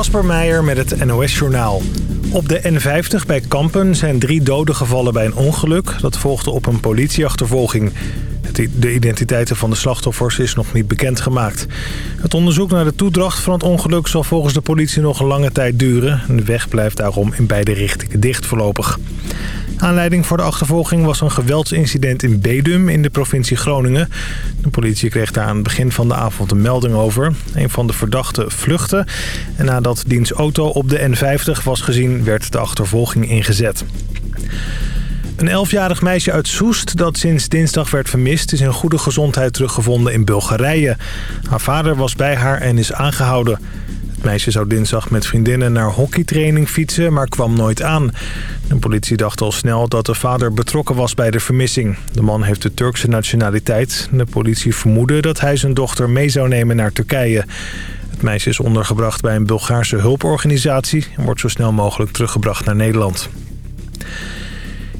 Kasper Meijer met het NOS-journaal. Op de N50 bij Kampen zijn drie doden gevallen bij een ongeluk. Dat volgde op een politieachtervolging. De identiteiten van de slachtoffers is nog niet bekendgemaakt. Het onderzoek naar de toedracht van het ongeluk zal volgens de politie nog een lange tijd duren. De weg blijft daarom in beide richtingen dicht voorlopig. Aanleiding voor de achtervolging was een geweldsincident in Bedum in de provincie Groningen. De politie kreeg daar aan het begin van de avond een melding over. Een van de verdachten vluchtte en nadat diens auto op de N50 was gezien werd de achtervolging ingezet. Een elfjarig meisje uit Soest dat sinds dinsdag werd vermist... is in goede gezondheid teruggevonden in Bulgarije. Haar vader was bij haar en is aangehouden. Het meisje zou dinsdag met vriendinnen naar hockeytraining fietsen, maar kwam nooit aan. De politie dacht al snel dat de vader betrokken was bij de vermissing. De man heeft de Turkse nationaliteit. De politie vermoedde dat hij zijn dochter mee zou nemen naar Turkije. Het meisje is ondergebracht bij een Bulgaarse hulporganisatie... en wordt zo snel mogelijk teruggebracht naar Nederland.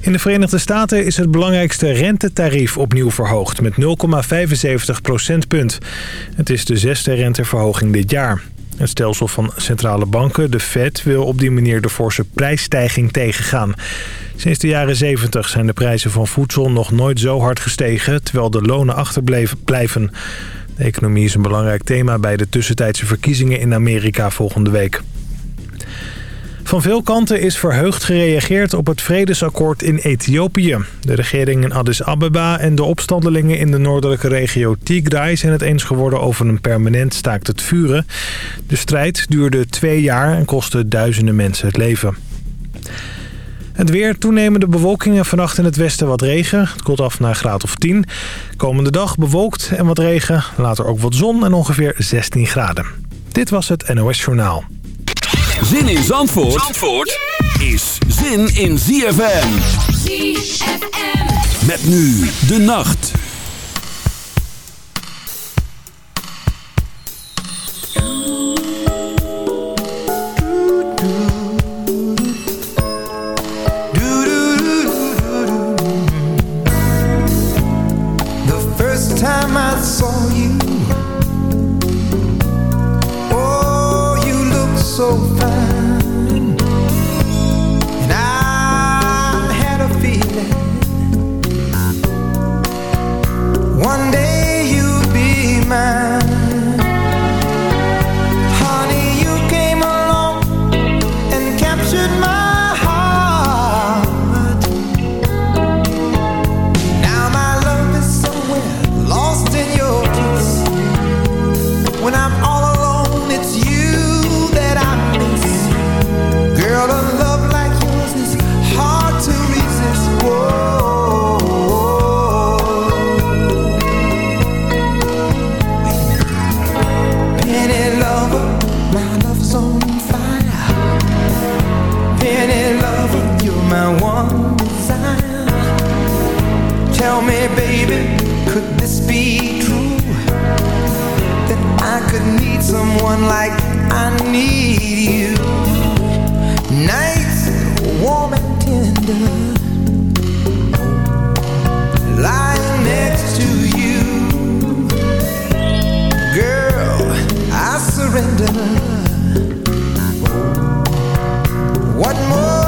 In de Verenigde Staten is het belangrijkste rentetarief opnieuw verhoogd met 0,75 procentpunt. Het is de zesde renteverhoging dit jaar. Het stelsel van centrale banken, de Fed, wil op die manier de forse prijsstijging tegengaan. Sinds de jaren 70 zijn de prijzen van voedsel nog nooit zo hard gestegen, terwijl de lonen achterblijven. De economie is een belangrijk thema bij de tussentijdse verkiezingen in Amerika volgende week. Van veel kanten is verheugd gereageerd op het vredesakkoord in Ethiopië. De regering in Addis Ababa en de opstandelingen in de noordelijke regio Tigray... zijn het eens geworden over een permanent staakt het vuren. De strijd duurde twee jaar en kostte duizenden mensen het leven. Het weer, toenemende bewolking vannacht in het westen wat regen. Het koelt af naar graad of 10. Komende dag bewolkt en wat regen. Later ook wat zon en ongeveer 16 graden. Dit was het NOS Journaal. Zin in Zandvoort, Zandvoort is zin in ZFM. ZFM. Met nu de nacht. The first time I saw you Oh, you look so be baby, could this be true? That I could need someone like I need you. Nights warm and tender, lying next to you. Girl, I surrender. What more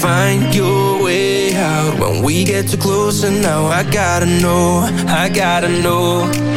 find your way out. When we get too close And now I gotta know, I gotta know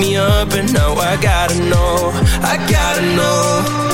me up, and now I gotta know, I gotta know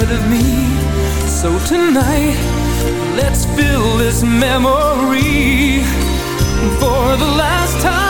instead of me. So tonight, let's fill this memory for the last time.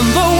and though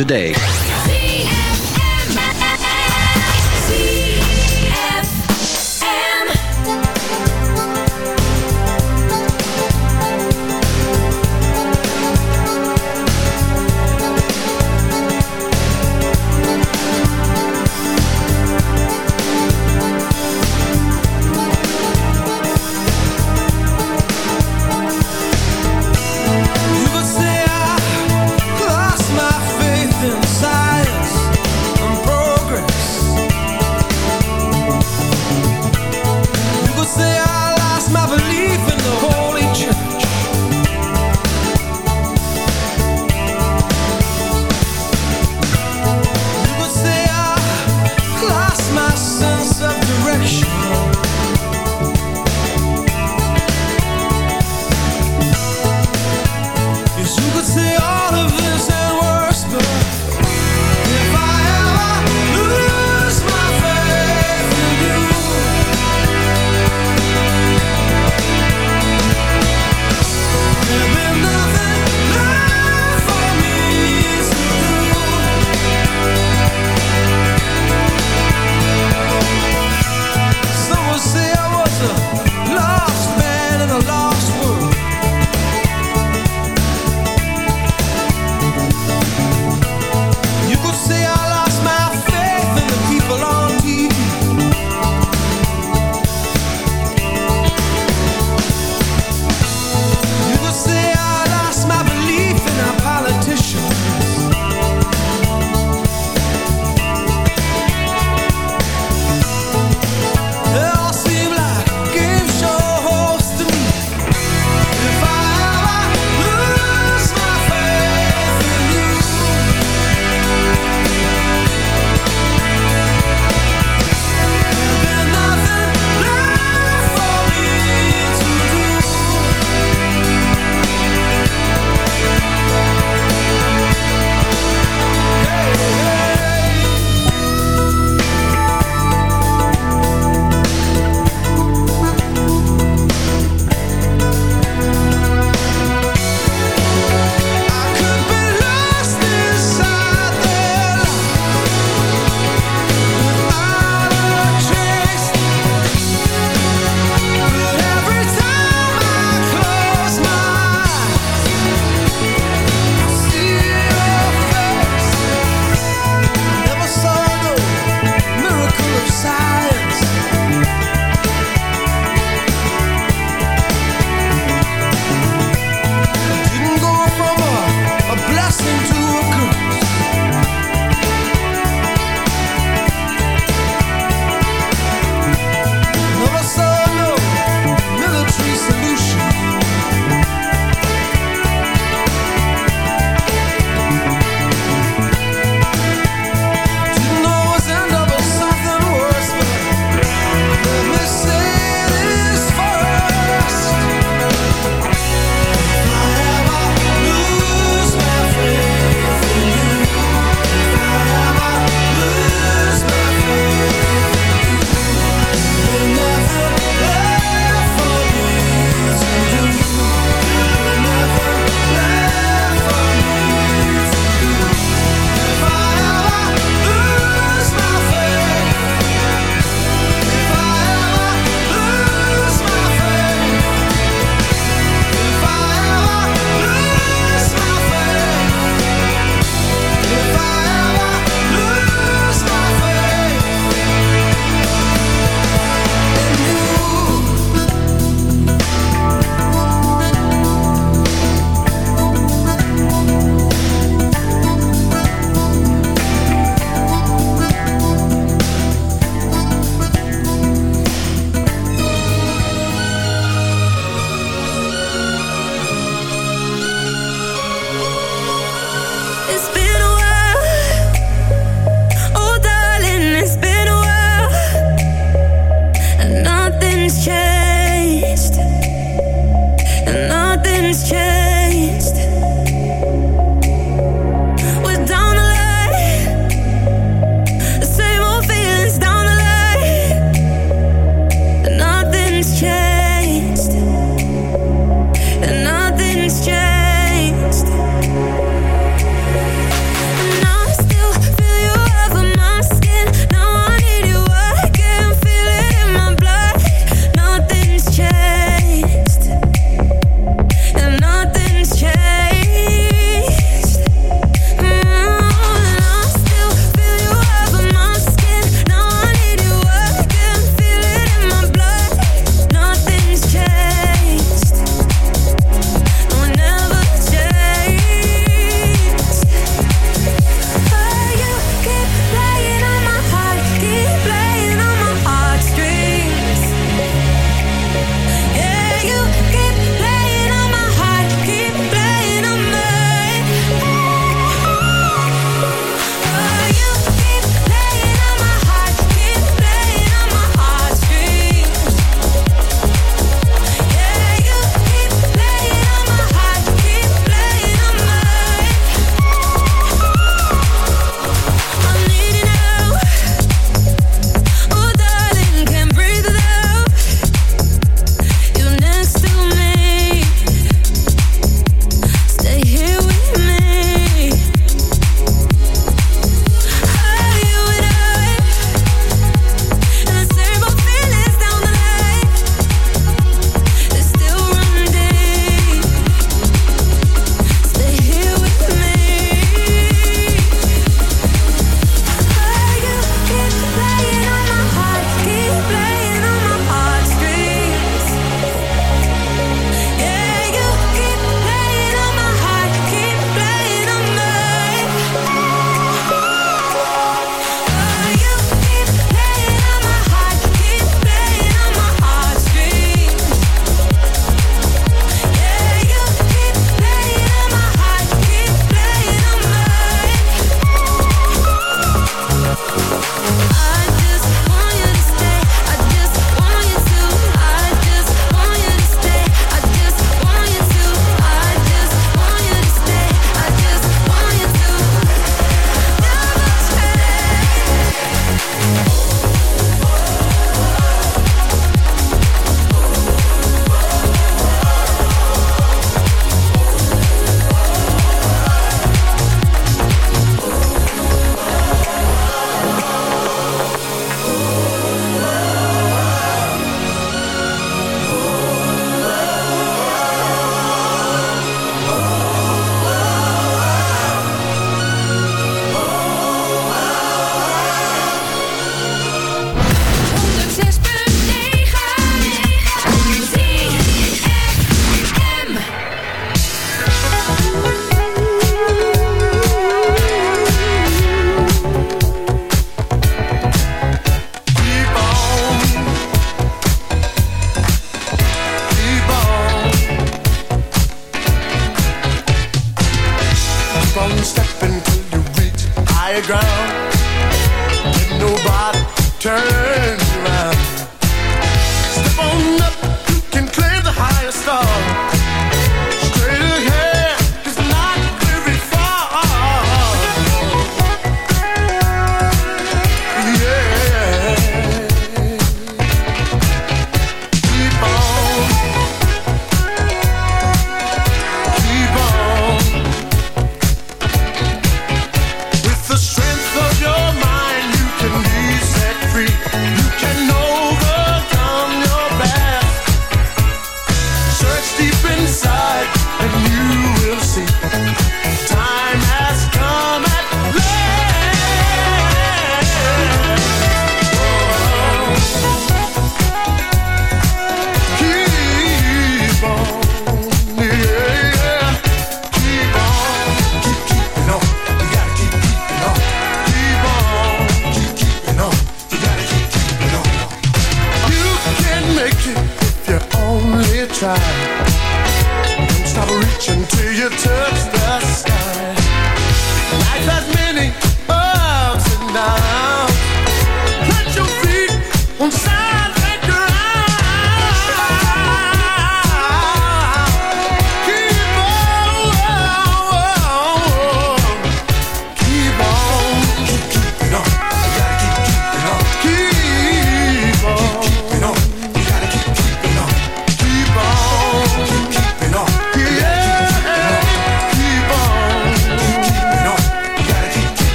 A day.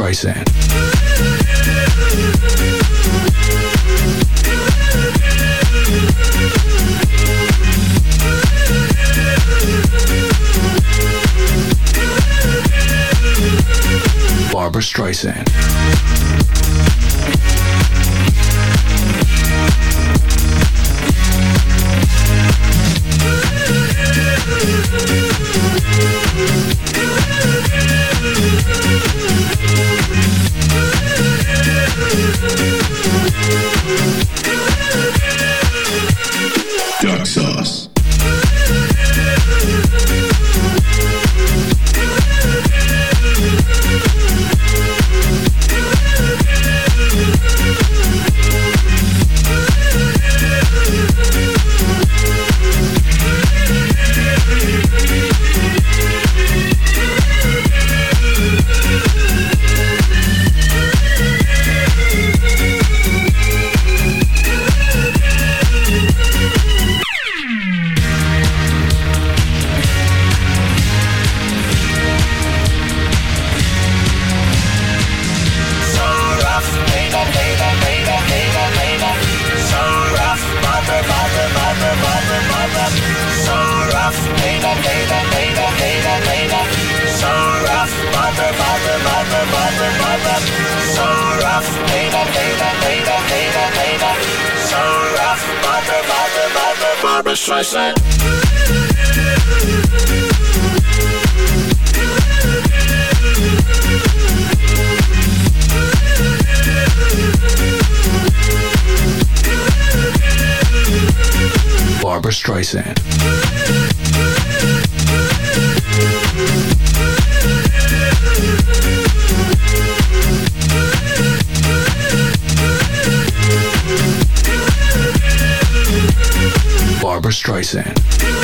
Streisand. Streisand. Barbara Streisand. Barbara Streisand.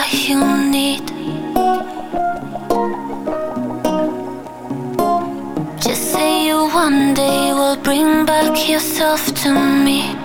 all you need. Just say you one day will bring back yourself to me.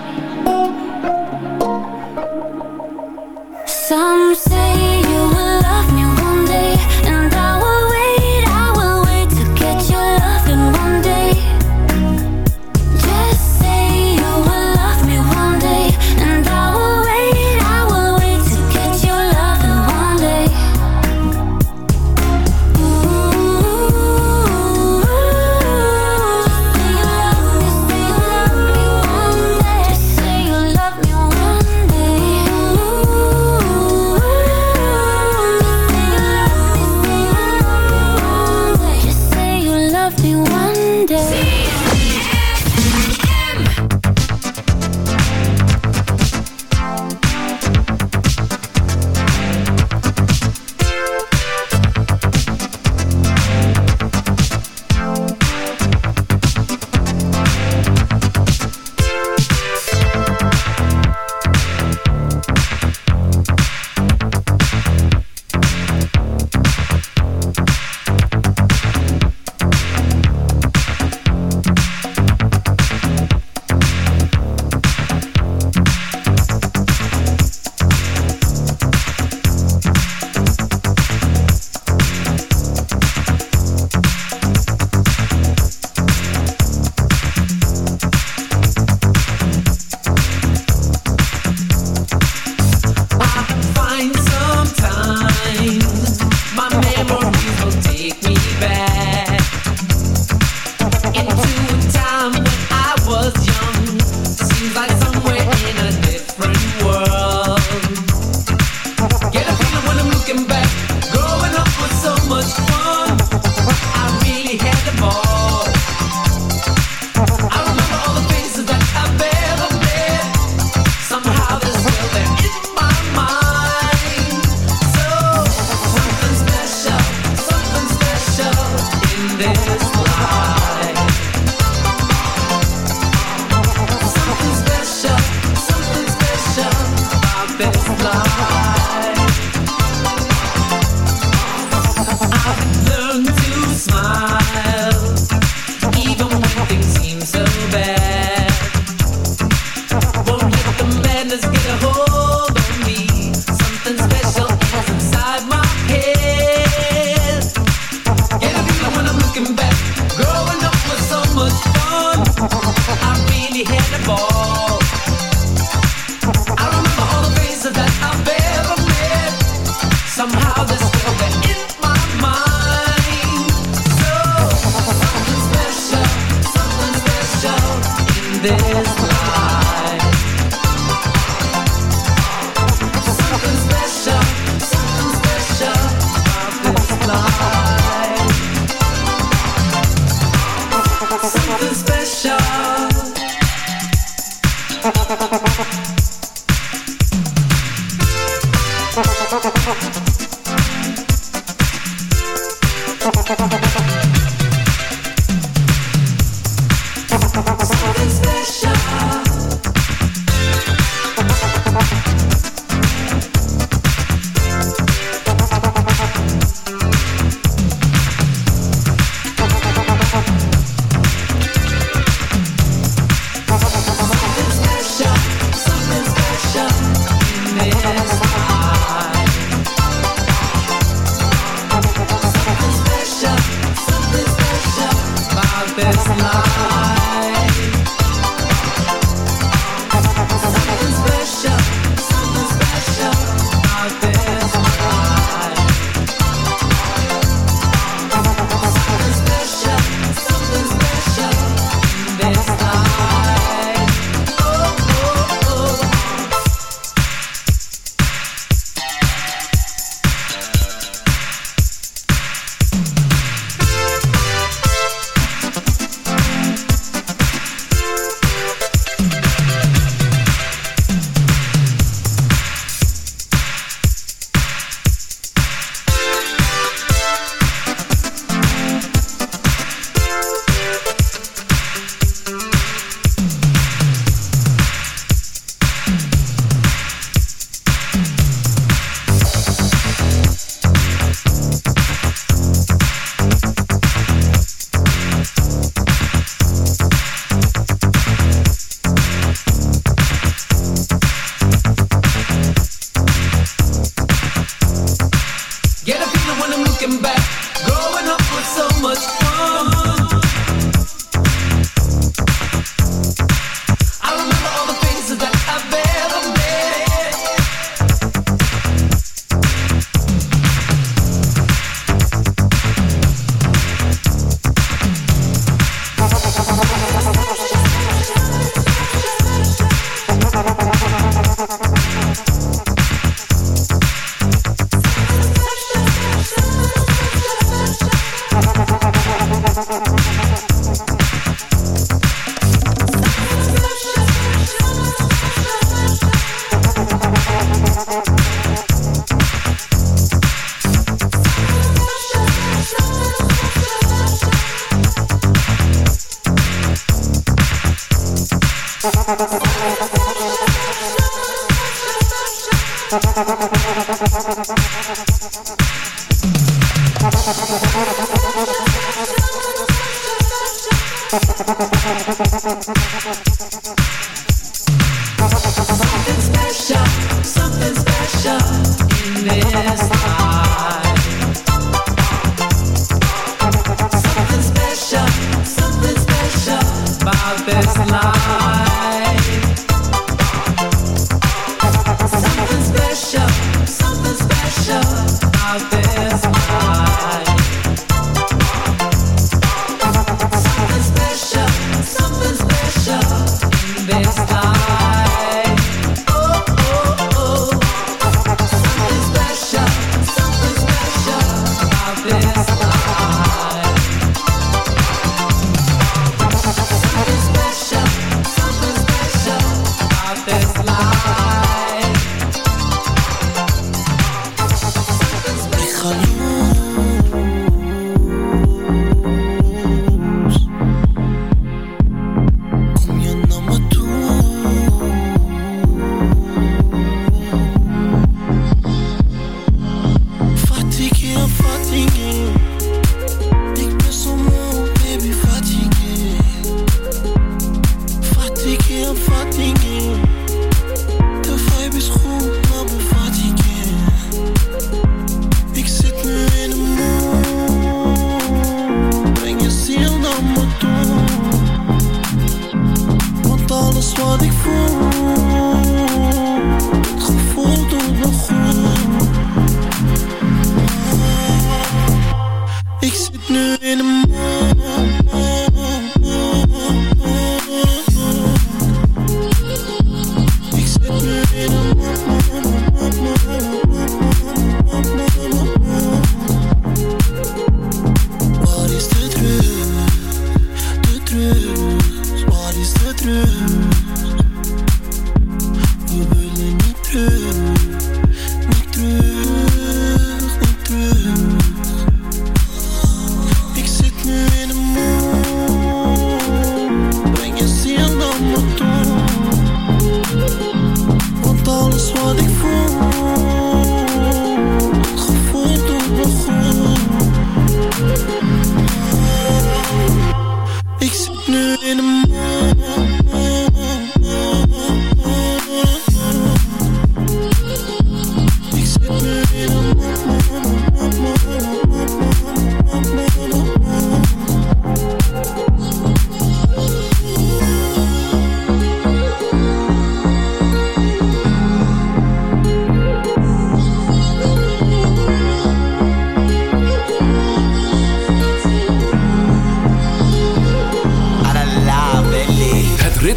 Thank you.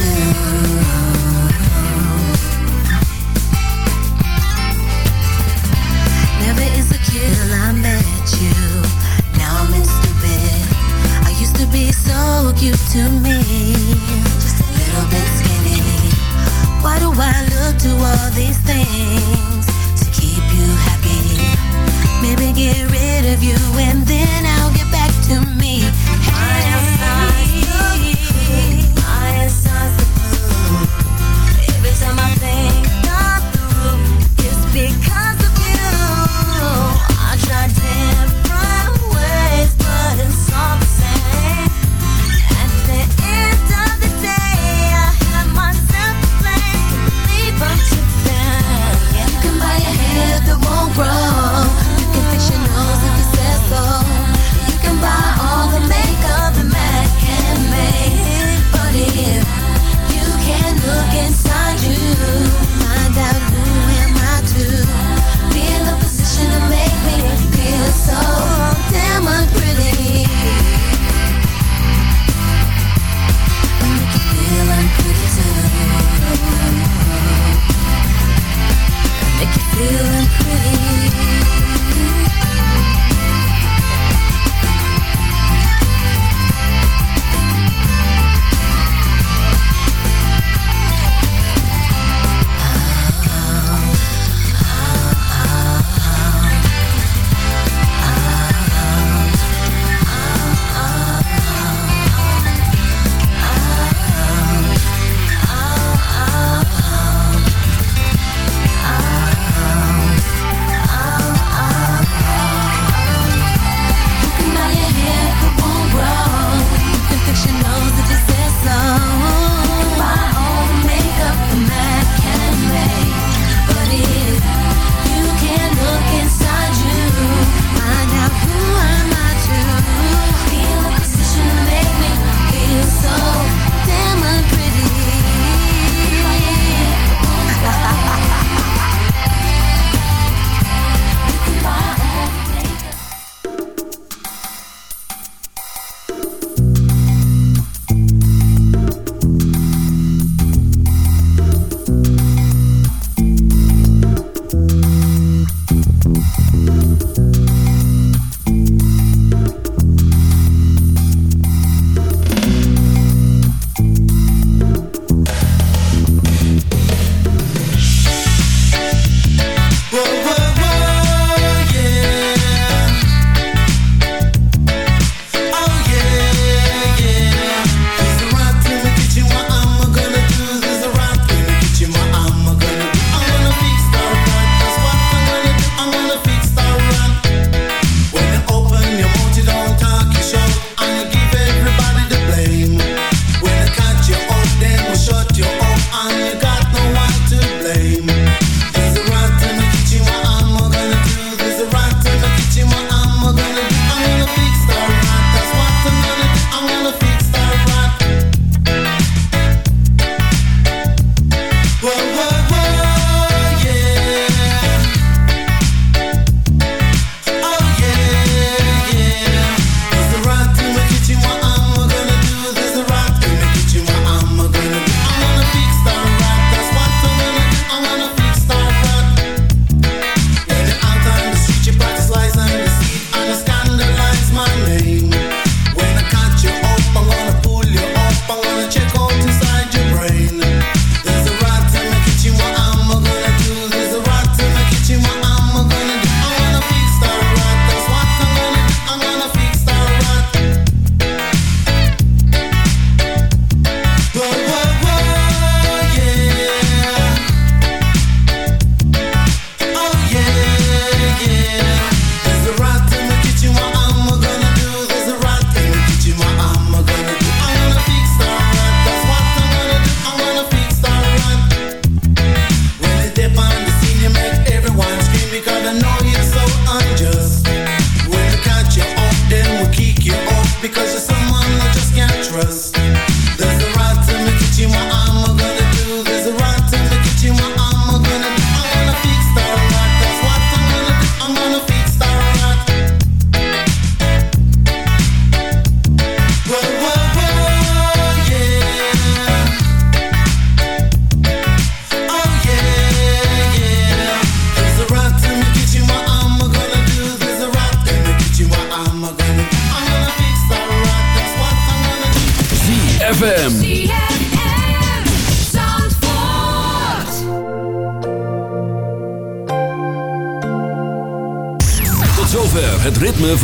still